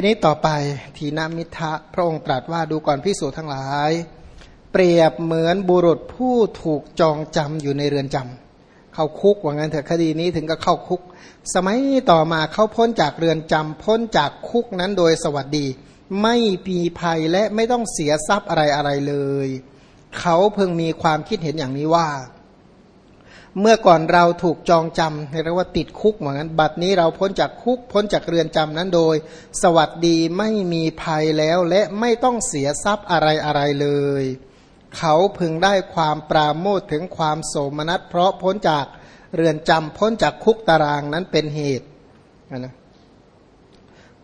ทีนี้ต่อไปทีนามิทะพระองค์ตรัสว่าดูก่อนพิสูจทั้งหลาย เปรียบเหมือนบุรุษผู้ถูกจองจำอยู่ในเรือนจำเข้าคุกว่างั้นเถอะคดีนี้ถึงก็เข้าคุก สมัยต่อมาเขาพ้นจากเรือนจำพ้นจากคุกนั้นโดยสวัสดี ไม่มีภัยและไม่ต้องเสียทรัพย์อะไรอะไรเลย เขาเพิ่งมีความคิดเห็นอย่างนี้ว่า เมื่อก่อนเราถูกจองจำเรียกว่าติดคุกเหมือนกันบัดนี้เราพ้นจากคุกพ้นจากเรือนจำนั้นโดย สวัสดีไม่มีภัยแล้วและไม่ต้องเสียทรัพย์อะไรอะไรเลย เขาพึงได้ความปราโมทถึงความโสมนัสเพราะพ้นจากเรือนจำพ้นจากคุกตารางนั้นเป็นเหตุนะ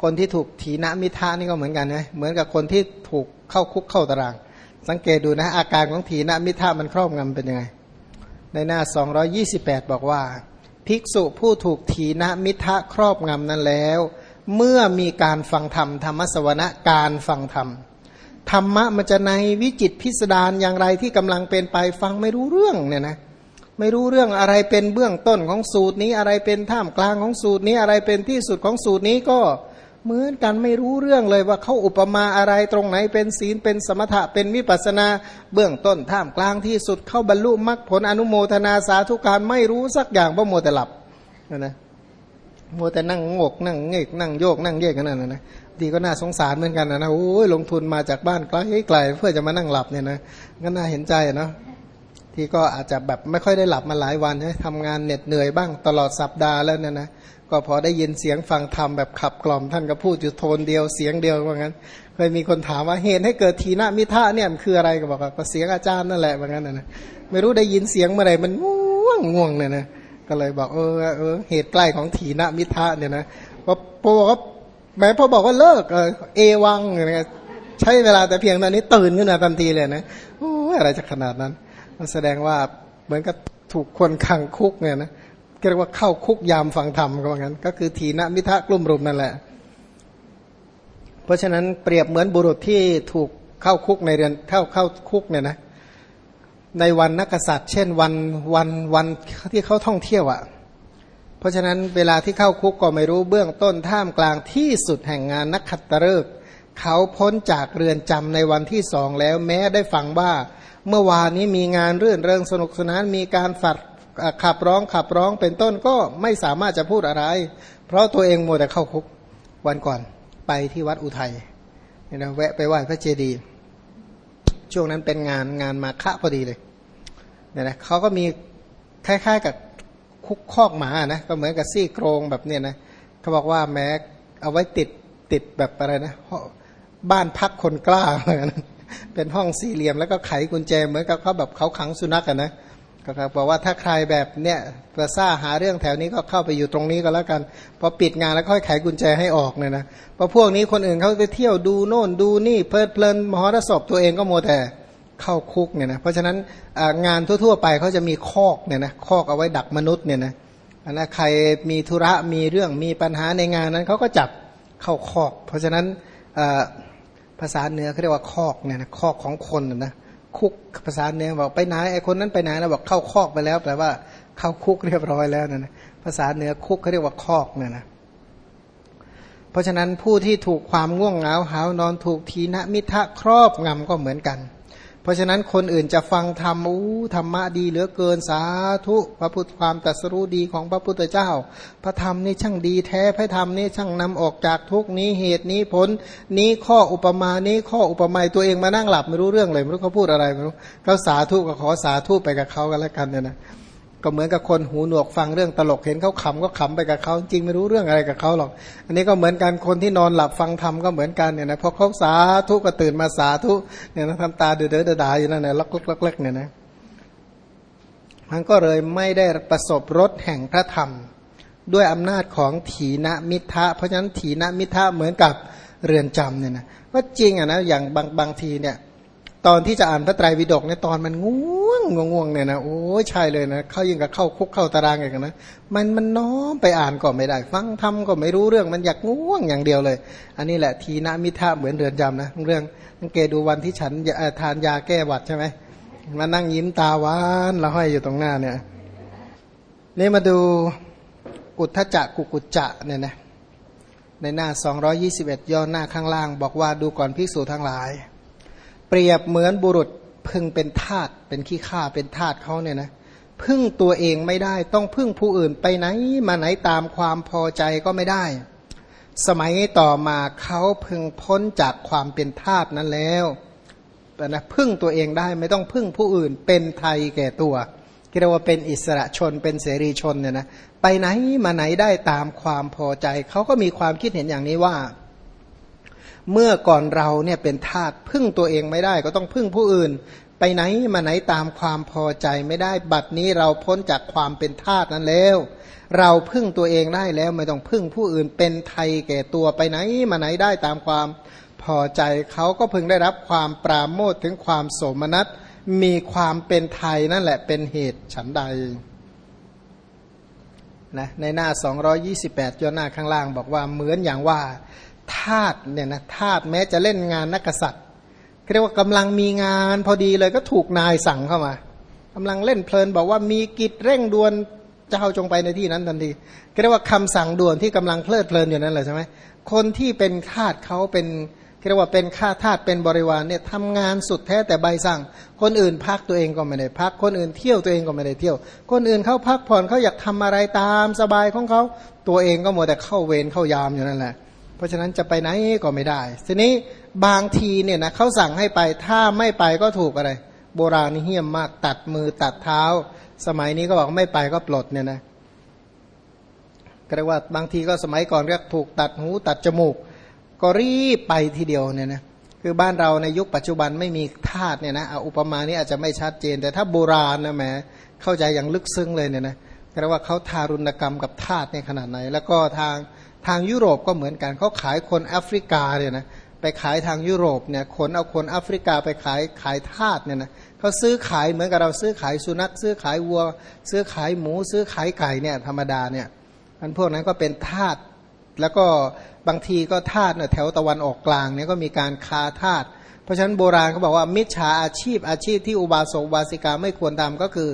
คนที่ถูกถีนมิทานี่ก็เหมือนกันนะเหมือนกับคนที่ถูกเข้าคุกเข้าตาราง สังเกตดูนะอาการของถีนมิทามันครอบงำเป็นยังไง ในหน้า 228 บอกว่า ภิกษุผู้ถูกทีนมิทะครอบงำนั้นแล้ว เมื่อมีการฟังธรรมธรรมสวนะการฟังธรรม ธรรมะมันจะในวิจิตพิสดารอย่างไรที่กำลังเป็นไปฟังไม่รู้เรื่องเนี่ยนะไม่รู้เรื่องอะไรเป็นเบื้องต้นของสูตรนี้อะไรเป็นท่ามกลางของสูตรนี้อะไรเป็นที่สุดของสูตรนี้ก็ เหมือนกันไม่รู้เรื่องเลยว่าเขาอุปมาอะไรตรงไหนเป็นศีลเป็นสมถะเป็นวิปัสนาเบื้องต้นท่ามกลางที่สุดเข้าบรรลุมรรคผลอนุโมทนาสาธุการไม่รู้สักอย่างเพราะโมแต่หลับนะโมแต่นั่งงกนั่งเงกนั่งโยกนั่งเยกกันนั่นนะดีก็น่าสงสารเหมือนกันนะโอ้ยลงทุนมาจากบ้านไกลไกลเพื่อจะมานั่งหลับเนี่ยนะก็น่าเห็นใจนะที่ก็อาจจะแบบไม่ค่อยได้หลับมาหลายวันใช่ทำงานเหน็ดเหนื่อยบ้างตลอดสัปดาห์แล้วเนี่ยนะ ก็พอได้ยินเสียงฟังธรรมแบบขับกล่อมท่านก็พูดอยู่โทนเดียวเสียงเดียวว่างั้นเคยมีคนถามว่าเหตุให้เกิดทีนามิทะเนี่ยมันคืออะไรก็บอกว่าก็เสียงอาจารย์นั่นแหละว่างั้นนะไม่รู้ได้ยินเสียงเมื่อไหร่มันง่วงง่วงเนี่ยนะก็เลยบอกเออเออเหตุใกล้ของทีนามิทะเนี่ยนะพอพอบอกว่าแม้พอบอกว่าเลิกเออเอวังเนี่ยใช้เวลาแต่เพียงตอนนี้ตื่นขึ้นมาทันทีเลยนะโอ้อะไรจะขนาดนั้นแสดงว่าเหมือนกับถูกคนขังคุกเนี่ยนะ เรียกว่าเข้าคุกยามฟังธรรมก็ว่างั้น ก็คือทีนมิทะกลุ่มรุมนั่นแหละ เพราะฉะนั้นเปรียบเหมือนบุรุษที่ถูกเข้าคุกในเรือนเข้าเข้าคุกเนี่ยนะ ในวันนักษัตริย์ เช่นวันวันวันที่เขาท่องเที่ยวอะ่ะ เพราะฉะนั้นเวลาที่เข้าคุกก็ไม่รู้เบื้องต้นท่ามกลางที่สุดแห่งงานนักขัตฤกษ์เขาพ้นจากเรือนจำในวันที่สองแล้วแม้ได้ฟังว่า เมื่อวานนี้มีงานเรื่อนเริงสนุกสนานมีการฝัด ขับร้องขับร้องเป็นต้นก็ไม่สามารถจะพูดอะไร เพราะตัวเองโมแต่เข้าคุกวันก่อนไปที่วัดอุทัยเนี่ยนะแวะไปไหว้พระเจดีย์ช่วงนั้นเป็นงานงานมาฆะพอดีเลยเนี่ยนะเขาก็มีคล้ายๆกับคุกคอกหมานะก็เหมือนกับซี่โครงแบบเนี่ยนะเขาบอกว่าแม้เอาไว้ติดติดแบบอะไรนะบ้านพักคนกล้าเหมือนเป็นห้องสี่เหลี่ยมแล้วก็ไขกุญแจเหมือนกับเขาแบบเขาขังสุนัขกันนะ ก็ครับบอกว่าถ้าใครแบบเนี้ยประซ่าหาเรื่องแถวนี้ก็เข้าไปอยู่ตรงนี้ก็แล้วกันพอปิดงานแล้วค่อยไขกุญแจให้ออกเนี่ยนะเพราะพวกนี้คนอื่นเขาไปเที่ยวดูโน่นดูนี่เพลิดเพลินมหรสพตัวเองก็โมแต่เข้าคุกเนี่ยนะเพราะฉะนั้นงานทั่วๆไปเขาจะมีคอกเนี่ยนะคอกเอาไว้ดักมนุษย์เนี่ยนะอันะใครมีธุระมีเรื่องมีปัญหาในงานนั้นเขาก็จับเข้าคอก เพราะฉะนั้นภาษาเหนือเขาเรียกว่าคอกเนี่ยนะคอกของคนนะ คุกภาษาเนือบอกไปไหนไอ้คนนั้นไปไหนแล้วบอกเข้าคอกไปแล้วแปลว่าเข้าคุกเรียบร้อยแล้วนะภาษาเหนือคุกเขาเรียกว่าคอกเนี่ยนะเพราะฉะนั้นผู้ที่ถูกความง่วงเหงาหานอนถูกทีนมิทะครอบงำก็เหมือนกัน เพราะฉะนั้นคนอื่นจะฟังธรรมอู้ธรรมะดีเหลือเกินสาธุพระพุทธความตรัสรู้ดีของพระพุทธเจ้า พระธรรมนี่ช่างดีแท้พระธรรมนี่ช่างนำออกจากทุกนี้เหตุนี้ผล นี้ข้ออุปมานี้ข้ออุปมาตัวเองมานั่งหลับไม่รู้เรื่องเลยไม่รู้เขาพูดอะไรไม่รู้เขาสาธุก็ขอสาธุไปกับเขากันแล้วกันเนี่ยนะ ก็เหมือนกับคนหูหนวกฟังเรื่องตลกเห็นเขาขำก็ขำไปกับเขาจริงไม่รู้เรื่องอะไรกับเขาหรอก อันนี้ก็เหมือนกันคนที่นอนหลับฟังธรรมก็เหมือนกันเนี่ยนะพอเขาสาธุก็ตื่นมาสาธุเนี่ยนะทำตาเดือดเดือดาอยู่นั่นแหละล็อกล็กเนี่ยนะมันก็เลยไม่ได้ประสบรสแห่งพระธรรม ด้วยอำนาจของถีนมิทะเพราะฉะนั้นถีนมิทะเหมือนกับเรือนจำเนี่ยนะว่าจริงอะนะอย่างบางบางทีเนี่ย ตอนที่จะอ่านพระไตรปิฎกเนี่ยตอนมันง่ว งง่วงเนี่ยนะโอ้ใช่เลยนะเข้ายิ่งกับเข้าคุกเข้าตารางอย่างนะมันมันน้อมไปอ่านก็ไม่ได้ ฟังทำก็ไม่รู้เรื่องมันอยากง่วงอย่างเดียวเลย อันนี้แหละทีนามิทะเหมือนเรือนจำนะเรื่องสังเกตดูวันที่ฉันทานยาแก้หวัดใช่ไหมมานั่งยิ้มตาหวานเราห้อยอยู่ตรงหน้าเนี่ยนี่มาดูอุทธจักกุกุจจะเนี่ยนะในหน้า 221 ย่อหน้าข้างล่าง บอกว่าดูก่อนภิกษุทั้งหลาย เปรียบเหมือนบุรุษ พึ่งเป็นทาสเป็นขี้ข้าเป็นทาสเขาเนี่ยนะพึ่งตัวเองไม่ได้ต้องพึ่งผู้อื่นไปไหน มาไหนตามความพอใจก็ไม่ได้ สมัยต่อมาเขาพึงพ้นจากความเป็นทาสนั้นแล้วนะพึ่งตัวเองได้ไม่ต้องพึ่งผู้อื่น เป็นไทยแก่ตัวเรียกว่าเป็นอิสระชนเป็นเสรีชนเนี่ยนะไปไหนมาไหนได้ตามความพอใจเขาก็มีความคิดเห็นอย่างนี้ว่า เมื่อก่อนเราเนี่ยเป็นทาสพึ่งตัวเองไม่ได้ ก็ต้องพึ่งผู้อื่น ไปไหนมาไหนตามความพอใจไม่ได้ บัดนี้เราพ้นจากความเป็นทาสนั้นแล้ว เราพึ่งตัวเองได้แล้วไม่ต้องพึ่งผู้อื่น เป็นไทยแก่ตัวไปไหนมาไหนได้ตามความพอใจเขาก็พึงได้รับความปราโมทถึงความโสมนัสมีความเป็นไทยนั่นแหละเป็นเหตุฉันใดนะในหน้า 228ย่อหน้าข้างล่างบอกว่าเหมือนอย่างว่า ทาตเนี่ยนะทาตแม้จะเล่นงานนักษัตริย์เรียกว่ากำลังมีงานพอดีเลยก็ถูกนายสั่งเข้ามากำลังเล่นเพลินบอกว่ามีกิจเร่งด่วนเจ้าจงไปในที่นั้นทันทีเรียกว่าคำสั่งด่วนที่กำลังเพลิดเพลินอยู่นั้นเลยใช่ไหมคนที่เป็นทาตเขาเป็นเรียกว่าเป็นข้าทาสเป็นบริวารเนี่ยทำงานสุดแท้แต่ใบสั่ง คนอื่นพักตัวเองก็ไม่ได้พัก คนอื่นเที่ยวตัวเองก็ไม่ได้เที่ยว คนอื่นเขาพักผ่อนเขาอยากทำอะไรตามสบายของเขาตัวเองก็มัวแต่เข้าเวรเข้ายามอยู่นั่นแหละ ราะฉะนั้นจะไปไหนก็ไม่ได้ ทีนี้บางทีเนี่ยนะเขาสั่งให้ไปถ้าไม่ไปก็ถูกอะไร โบราณนี่เหี้ยมมากตัดมือตัดเท้า สมัยนี้ก็บอกไม่ไปก็ปลดเนี่ยนะก็เรียกว่าบางทีก็สมัยก่อนเรียกถูกตัดหูตัดจมูก ก็รีบไปทีเดียวเนี่ยนะคือบ้านเราในยุคปัจจุบันไม่มีทาสเนี่ยนะอุปมานี้อาจจะไม่ชัดเจน แต่ถ้าโบราณนะแหมเข้าใจอย่างลึกซึ้งเลยเนี่ยนะแปลว่าเขาทารุณกรรมกับทาสในขนาดไหน แล้วก็ทาง ทางยุโรปก็เหมือนกันเขาขายคนแอฟริกาเนี่ยนะไปขายทางยุโรปเนี่ยขนเอาคนแอฟริกาไปขายขายทาสเนี่ยนะเขาซื้อขายเหมือนกับเราซื้อขายสุนัข ซื้อขายวัว ซื้อขายหมู ซื้อขายไก่เนี่ยธรรมดาเนี่ยมันพวกนั้นก็เป็นทาสแล้วก็บางทีก็ทาสเนี่ยแถวตะวันออกกลางเนี่ยก็มีการคาทาสเพราะฉะนั้นโบราณเขาบอกว่ามิจฉาอาชีพอาชีพที่อุบาสกบาสิกาไม่ควรทำก็คือ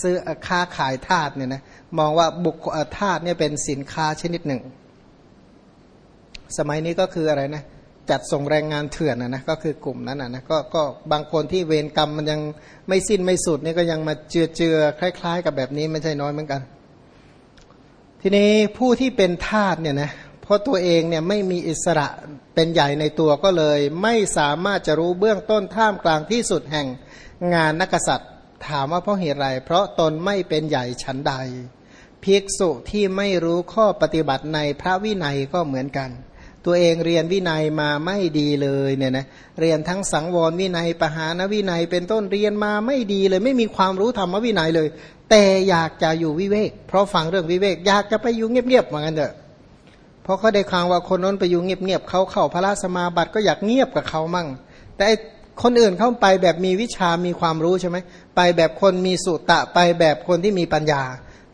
ซื้อค้าขายทาสเนี่ยนะมองว่าบุคทาสเนี่ยเป็นสินค้าชนิดหนึ่ง สมัยนี้ก็คืออะไรนะจัดส่งแรงงานเถื่อนนะนะก็คือกลุ่มนั้นนะนะก็ก็บางคนที่เวรกรรมมันยังไม่สิ้นไม่สุดนี่ก็ยังมาเจือเจือคล้าย ๆ กับแบบนี้ไม่ใช่น้อยเหมือนกัน ทีนี้ผู้ที่เป็นทาสเนี่ยนะเพราะตัวเองเนี่ยไม่มีอิสระเป็นใหญ่ในตัวก็เลย ไม่สามารถจะรู้เบื้องต้นท่ามกลางที่สุดแห่งงานนักษัตริย์ ถามว่าเพราะเหตุไรเพราะตนไม่เป็นใหญ่ชั้นใดภิกษุที่ไม่รู้ข้อปฏิบัติในพระวินัยก็เหมือนกัน ตัวเองเรียนวินัยมาไม่ดีเลยเนี่ยนะเรียนทั้งสังวรวินัยปหานวินัย เป็นต้นเรียนมาไม่ดีเลย ไม่มีความรู้ธรรมวินัยเลย แต่อยากจะอยู่วิเวก เพราะฟังเรื่องวิเวก อยากจะไปอยู่เงียบๆเหมือนกันเถอะเพราะเขาได้ข่าวว่าคนนั้นไปอยู่เงียบๆเขาเข้าพระราสมาบัติก็อยากเงียบกับเขามั่ง แต่คนอื่นเข้าไปแบบมีวิชามีความรู้ใช่ไหมไปแบบคนมีสุตะไปแบบคนที่มีปัญญา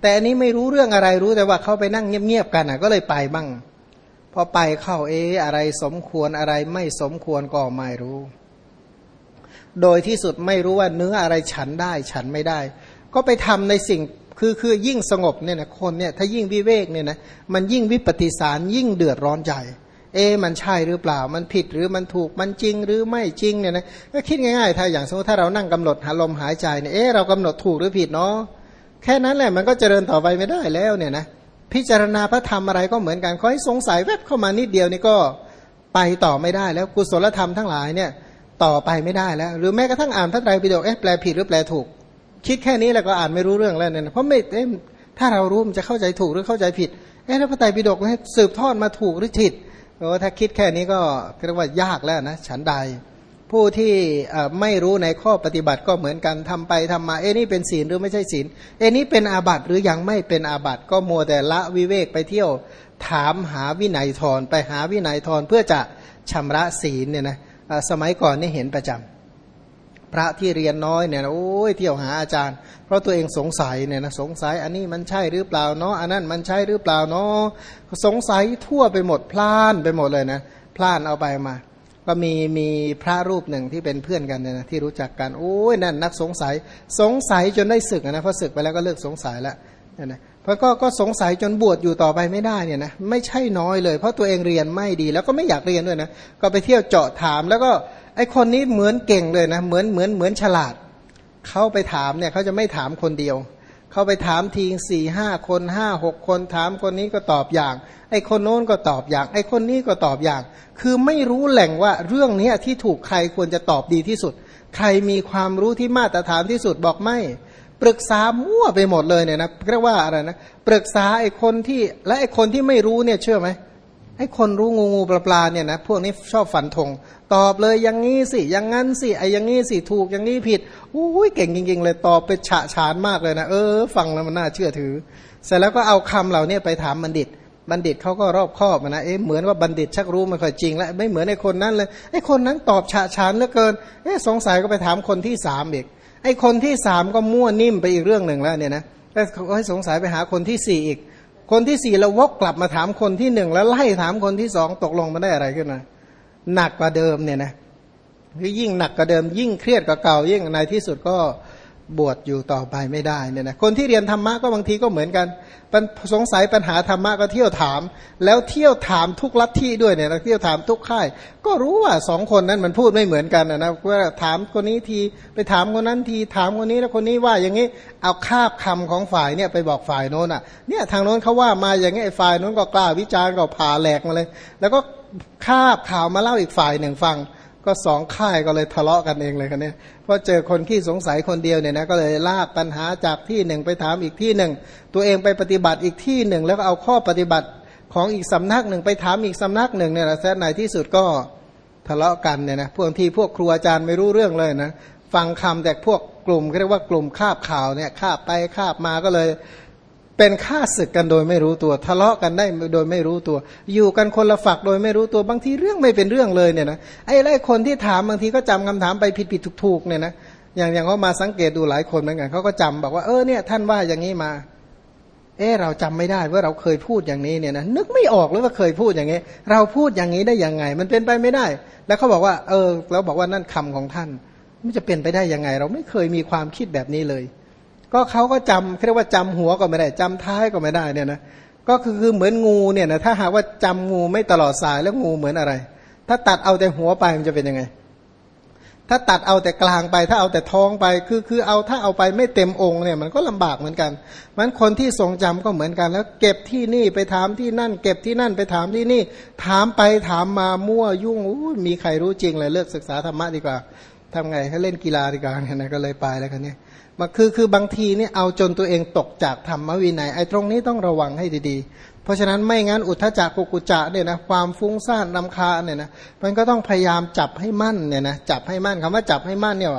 แต่อันนี้ไม่รู้เรื่องอะไรรู้แต่ว่าเขาไปนั่งเงียบๆกันอะก็เลยไปบ้าง พอไปเข้าเออะไรสมควรอะไรไม่สมควรก็ไม่รู้ โดยที่สุดไม่รู้ว่าเนื้ออะไรฉันได้ฉันไม่ได้ ก็ไปทำในสิ่งคือคือยิ่งสงบเนี่ยนะคนเนี่ยถ้ายิ่งวิเวกเนี่ยนะมันยิ่งวิปฏิสารยิ่งเดือดร้อนใจ เอมันใช่หรือเปล่า มันผิดหรือมันถูกมันจริงหรือไม่จริงเนี่ยนะก็คิดง่ายๆ ถ้าอย่างสมมติถ้าเรานั่งกำหนดหาลมหายใจเนี่ยเออเรากำหนดถูกหรือผิดเนาะแค่นั้นแหละมันก็เจริญต่อไปไม่ได้แล้วเนี่ยนะ พิจารณาพระธรรมอะไรก็เหมือนกันขอให้สงสัยแวบเข้ามานิดเดียวนี่ก็ไปต่อไม่ได้แล้วกุศลธรรมทั้งหลายเนี่ยต่อไปไม่ได้แล้ว หรือแม้กระทั่งอ่านพระไตรปิฎกเอ๊ะแปลผิดหรือแปลถูก คิดแค่นี้แล้วก็อ่านไม่รู้เรื่องแล้วเนี่ยเพราะไม่ถ้าเรารู้มันจะเข้าใจถูกหรือเข้าใจผิดเอ๊ะแล้วพระไตรปิฎกให้สืบทอดมาถูกหรือผิดโอ้ถ้าคิดแค่นี้ก็เรียกว่ายากแล้วนะฉันใด ผู้ที่ไม่รู้ในข้อปฏิบัติก็เหมือนกันทำไปทำมา เอ้นี่เป็นศีลหรือไม่ใช่ศีล เอ้นี่เป็นอาบัติหรือยังไม่เป็นอาบัติก็มัวแต่ละวิเวกไปเที่ยวถามหาวินัยทรไปหาวินัยทรเพื่อจะชำระศีลเนี่ยนะสมัยก่อนนี่เห็นประจำพระที่เรียนน้อยเนี่ยโอ้ยเที่ยวหาอาจารย์ เพราะตัวเองสงสัยเนี่ยนะสงสัยอันนี้มันใช่หรือเปล่าเนาะอันนั้นมันใช่หรือเปล่าเนาะสงสัยทั่วไปหมดพลานไปหมดเลยนะพลานเอาไปมา ก็มีมีพระรูปหนึ่งที่เป็นเพื่อนกันเนี่ยนะที่รู้จักกันโอ้ยนั่นนักสงสัยสงสัยจนได้ศึกนะพอศึกไปแล้วก็เลิกสงสัยแล้วเนี่ยนะพราะก็ก็สงสัยจนบวชอยู่ต่อไปไม่ได้เนี่ยนะไม่ใช่น้อยเลย เพราะตัวเองเรียนไม่ดีแล้วก็ไม่อยากเรียนด้วยนะก็ไปเที่ยวเจาะถาม แล้วก็ไอคนนี้เหมือนเก่งเลยนะเหมือนเหมือนเหมือนฉลาดเขาไปถามเนี่ยเขาจะไม่ถามคนเดียว เขาไปถามทีสี่ห้าคนห้าหกคนถามคนนี้ก็ตอบอย่าง ไอคนโน้นก็ตอบอย่าง ไอคนนี้ก็ตอบอย่าง คือไม่รู้แหล่งว่าเรื่องนี้ที่ถูกใครควรจะตอบดีที่สุด ใครมีความรู้ที่มาตรฐานที่สุดบอกไม่ปรึกษามั่วไปหมดเลยเนี่ยนะเรียกว่าอะไรนะปรึกษาไอ้คนที่และไอ้คนที่ไม่รู้เนี่ยเชื่อไหม ไอ้คนรู้งูงูปลาปลาเนี่ยนะพวกนี้ชอบฝันธงตอบเลยอย่างนี้สิอย่างงั้นสิไอ้อย่างนี้สิถูกอย่างนี้ผิดอุ้ยเก่งจริง ๆ เลยตอบไปฉะฉานมากเลยนะเออฟังแล้วมันน่าเชื่อถือ เสร็จแล้วก็เอาคำเหล่านี้ไปถามบัณฑิต บัณฑิตเขาก็รอบคอบนะเอ๊ะเหมือนว่าบัณฑิตชักรู้ไม่ค่อยจริงแล้วไม่เหมือนไอ้คนนั้นเลยไอ้คนนั้นตอบฉะฉานเหลือเกินเอ๊ะสงสัยก็ไปถามคนที่สามอีกไอ้คนที่สามก็มั่วนิ่มไปอีกเรื่องหนึ่งแล้วเนี่ยนะแล้วเขาให้สงสัยไปหาคนที่สี่อีก คนที่สี่เราวกกลับมาถามคนที่หนึ่งแล้วไล่ถามคนที่สองตกลงมาได้อะไรขึ้นมาหนักกว่าเดิมเนี่ยนะยิ่งหนักกว่าเดิมยิ่งเครียดกว่าเก่ายิ่งในที่สุดก็ บวชอยู่ต่อไปไม่ได้เนี่ยนะคนที่เรียนธรรมะก็บางทีก็เหมือนกันสงสัยปัญหาธรรมะก็เที่ยวถาม แล้วเที่ยวถามทุกลัทธิด้วยเนี่ยนะเที่ยวถามทุกค่าย ก็รู้ว่าสองคนนั้นมันพูดไม่เหมือนกันนะว่าถามคนนี้ทีไปถามคนนั้นทีถามคนนี้แล้วคนนี้ว่าอย่างนี้เอาคาบคำของฝ่ายเนี่ยไปบอกฝ่ายโน้นอะเนี่ยทางโน้นเขาว่ามาอย่างนี้ไอ้ฝ่ายโน้นก็กล้าวิจารณ์ก็ผ่าแหลกมาเลย แล้วก็คาบข่าวมาเล่าอีกฝ่ายหนึ่งฟัง ก็สองค่ายก็เลยทะเลาะกันเองเลยกันเนี่ยเพราะเจอคนขี้สงสัยคนเดียวเนี่ยนะก็เลยลากปัญหาจากที่หนึ่งไปถามอีกที่หนึ่ง ตัวเองไปปฏิบัติอีกที่หนึ่ง แล้วก็เอาข้อปฏิบัติของอีกสำนักหนึ่งไปถามอีกสำนักหนึ่งเนี่ยแหละแท้ในที่สุดก็ทะเลาะกันเนี่ยนะพวกที่พวกครูอาจารย์ไม่รู้เรื่องเลยนะฟังคำแต่พวกกลุ่มเรียกว่ากลุ่มคาบข่าวเนี่ยคาบไปคาบมาก็เลย เป็นฆ่าศึกกันโดยไม่รู้ตัว ทะเลาะกันได้โดยไม่รู้ตัว อยู่กันคนละฝักโดยไม่รู้ตัวบางทีเรื่องไม่เป็นเรื่องเลยเนี่ยนะไอ้ไรคนที่ถามบางทีก็จำคำถามไปผิดผิดถูกถูกเนี่ยนะอย่างอย่างเขามาสังเกตดูหลายคนเหมือนกันเขาก็จำบอกว่าเออเนี่ยท่านว่าอย่างนี้มา เออเราจำไม่ได้ว่าเราเคยพูดอย่างนี้เนี่ยนะนึกไม่ออกเลยว่าเคยพูดอย่างนี้ เราพูดอย่างนี้ได้ยังไง มันเป็นไปไม่ได้ แล้วเขาบอกว่า เออเราบอกว่านั่นคำของท่าน มันจะเป็นไปได้ยังไง เราไม่เคยมีความคิดแบบนี้เลย ก็เขาก็จำเรียกว่าจำหัวก็ไม่ได้จำท้ายก็ไม่ได้เนี่ยนะก็คือคือเหมือนงูเนี่ยนะถ้าหากว่าจำงูไม่ตลอดสายแล้วงูเหมือนอะไร ถ้าตัดเอาแต่หัวไปมันจะเป็นยังไง ถ้าตัดเอาแต่กลางไป ถ้าเอาแต่ท้องไปคือคือเอาถ้าเอาไปไม่เต็มองค์เนี่ยมันก็ลำบากเหมือนกันมันคนที่ทรงจำก็เหมือนกัน แล้ว เก็บที่นี่ไปถามที่นั่น เก็บที่นั่นไปถามที่นี่ ถามไปถามมามั่วยุ่งมีใครรู้จริงเลยเลิกศึกษาธรรมะดีกว่าทำไงให้เล่นกีฬาดีกว่าเนี่ยนะก็เลยไปแล้วกันเนี่ย มาคือคือบางทีนี่เอาจนตัวเองตกจากธรรมวินัยไอ้ตรงนี้ต้องระวังให้ดีๆ เพราะฉะนั้นไม่งั้นอุทธจักกุกุจะเนี่ยนะความฟุ้งซ่านนำคาเนี่ยนะมันก็ต้องพยายามจับให้มั่นเนี่ยนะจับให้มั่นคำว่าจับให้มั่นเนี่ย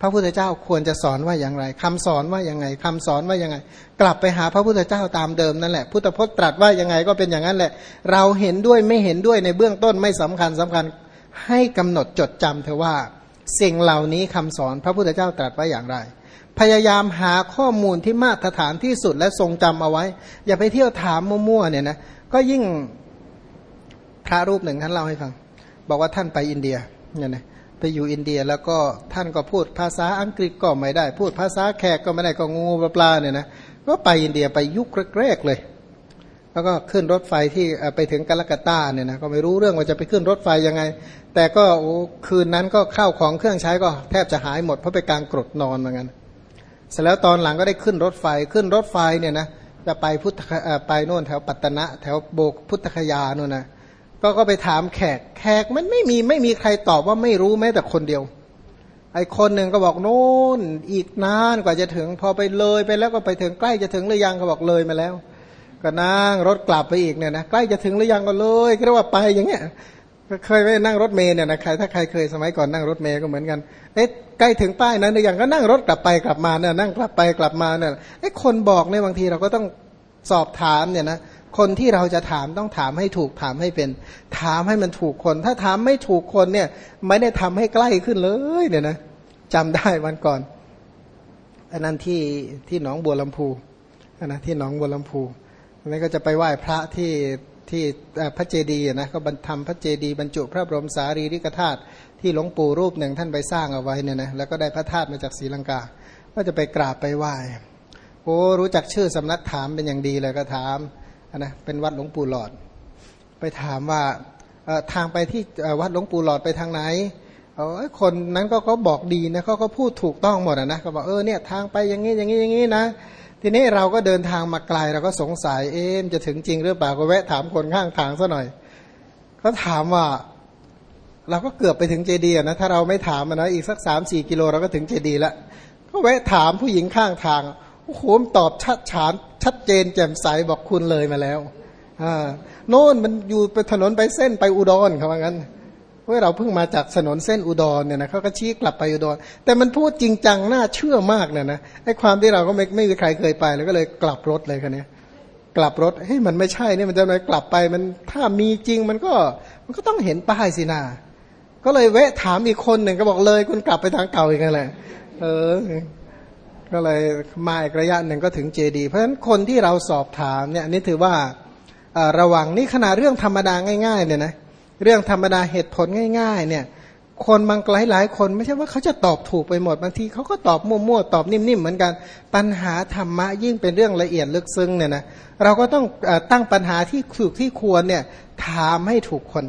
พระพุทธเจ้าควรจะสอนว่าอย่างไรคำสอนว่าอยังไงคำสอนว่าอยังไง กลับไปหาพระพุทธเจ้าตามเดิมนั่นแหละพุทธพจน์ตรัสว่ายังไงก็เป็นอย่างนั้นแหละ เราเห็นด้วยไม่เห็นด้วยในเบื้องต้นไม่สำคัญสำคัญให้กำหนดจดจำเธอว่า สิ่งเหล่านี้คำสอนพระพุทธเจ้าตรัสว่าอย่างไร พยายามหาข้อมูลที่มาตรฐานที่สุดและทรงจำเอาไว้ อย่าไปเที่ยวถามมั่วๆเนี่ยนะก็ยิ่งพระรูปหนึ่งท่านเล่าให้ฟัง บอกว่าท่านไปอินเดียเนี่ยนะไปอยู่อินเดียแล้วก็ท่านก็พูดภาษาอังกฤษก็ไม่ได้ พูดภาษาแขกก็ไม่ได้ก็งูปลาเนี่ยนะก็ไปอินเดียไปยุคแรกๆเลย แล้วก็ขึ้นรถไฟที่ไปถึงกาลกัตตาเนี่ยนะก็ไม่รู้เรื่องว่าจะไปขึ้นรถไฟยังไง แต่ก็คืนนั้นก็เข้าของเครื่องใช้ก็แทบจะหายหมดเพราะไปกลางกรดนอนเหมือนกัน เสร็จแล้วตอนหลังก็ได้ขึ้นรถไฟขึ้นรถไฟเนี่ยนะจะไปพุทธไปโน่นแถวปัตตนะ แถวโบกพุทธคยาโน่นนะก็ก็ไปถามแขกแขกมันไม่มีไม่มีใครตอบว่าไม่รู้แม้แต่คนเดียว ไอคนหนึ่งก็บอกโน่นอีกนานกว่าจะถึง พอไปเลยไปแล้วก็ไปถึงใกล้จะถึงหรือยังเขาบอกเลยมาแล้ว ก็นั่งรถกลับไปอีกเนี่ยนะใกล้จะถึงหรือยังก็เลยก็เรียกว่าไปอย่างเงี้ย เคยไปนั่งรถเมล์เนี่ยนะใครถ้าใครเคยสมัยก่อนนั่งรถเมล์ก็เหมือนกันเอ๊ะใกล้ถึงป้ายนั้นหรือยังก็นั่งรถกลับไปกลับมาเนี่ยนั่งกลับไปกลับมาเนี่ยไอ้คนบอกเนี่ยบางทีเราก็ต้องสอบถามเนี่ยนะคนที่เราจะถามต้องถามให้ถูกถามให้เป็น ถามให้มันถูกคน ถ้าถามไม่ถูกคนเนี่ย ไม่ได้ทำให้ใกล้ขึ้นเลยเนี่ยนะจำได้วันก่อนอันนั้นที่ที่หนองบัวลำพูอันนะที่หนองบัวลำพูอันนี้ก็จะไปไหว้พระที่ ที่พระเจดีย์นะก็บรรทำพระเจดีย์บรรจุพระบรมสารีริกธาตุที่หลวงปู่รูปหนึ่งท่านไปสร้างเอาไว้เนี่ยนะแล้วก็ได้พระธาตุมาจากศรีลังกา ก็จะไปกราบไปไหว้โอ้รู้จักชื่อสำนักถามเป็นอย่างดีเลยก็ถามนะเป็นวัดหลวงปู่หลอด ไปถามว่าทางไปที่วัดหลวงปู่หลอดไปทางไหนเออคนนั้นก็เขาบอกดีนะเขาก็พูดถูกต้องหมดนะก็บอกเออเนี่ยทางไปอย่างนี้อย่างนี้อย่างนี้นะ ทีนี้เราก็เดินทางมาไกลเราก็สงสัยเอ๊มจะถึงจริงหรือเปล่าก็แวะถามคนข้างทางซะหน่อยเขาถามว่า เราก็เกือบไปถึงเจดีย์นะถ้าเราไม่ถามนะอีกสักสามสี่กิโลเราก็ถึงเจดีย์ละก็แวะถามผู้หญิงข้างทางโอ้โหตอบชัดฉานชัดเจนแจ่มใสบอกคุณเลยมาแล้วอ่าโน่นมันอยู่ไปถนนไปเส้นไปอุดรเขาว่างั้น เพราะเราเพิ่งมาจากถนนเส้นอุดรเนี่ยนะเขาก็ชี้กลับไปอุดร แต่มันพูดจริงจังน่าเชื่อมากเนี่ยนะไอ้ความที่เราก็ไม่ไม่มีใครเคยไปแล้วก็เลยกลับรถเลยคันนี้กลับรถเฮ้ยมันไม่ใช่เนี่ยมันจะไหนกลับไปมันถ้ามีจริงมันก็มันก็ต้องเห็นป้ายสินาก็เลยแวะถามอีกคนหนึ่งก็บอกเลยคุณกลับไปทางเก่าอีกแหล้วเออ ก็เลยมาอีกระยะหนึ่งก็ถึงเจดี เพราะฉะนั้นคนที่เราสอบถามเนี่ยนี่ถือว่าระวังนี่ขนาดเรื่องธรรมดาง่ายๆเนี่ยนะ เรื่องธรรมดาเหตุผลง่าย ๆ เนี่ย คนบางหลายหลายคนไม่ใช่ว่าเขาจะตอบถูกไปหมดบางทีเขาก็ตอบมั่วๆตอบนิ่มๆเหมือนกัน ปัญหาธรรมะยิ่งเป็นเรื่องละเอียดลึกซึ้งเนี่ยนะเราก็ต้องตั้งปัญหาที่ถูกที่ควรเนี่ยถามให้ถูกคน